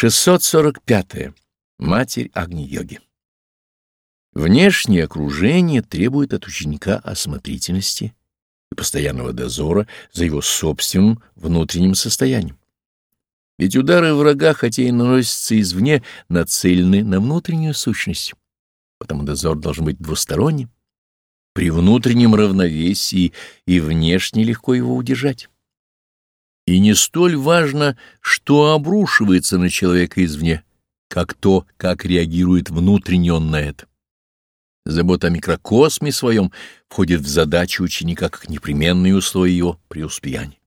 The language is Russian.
645. -е. Матерь Агни-йоги. Внешнее окружение требует от ученика осмотрительности и постоянного дозора за его собственным внутренним состоянием. Ведь удары врага, хотя и наносятся извне, нацелены на внутреннюю сущность, потому дозор должен быть двусторонним. При внутреннем равновесии и внешне легко его удержать. И не столь важно, что обрушивается на человека извне, как то, как реагирует внутренне он на это. Забота о микрокосме своем входит в задачу ученика как непременные условия его преуспеяния.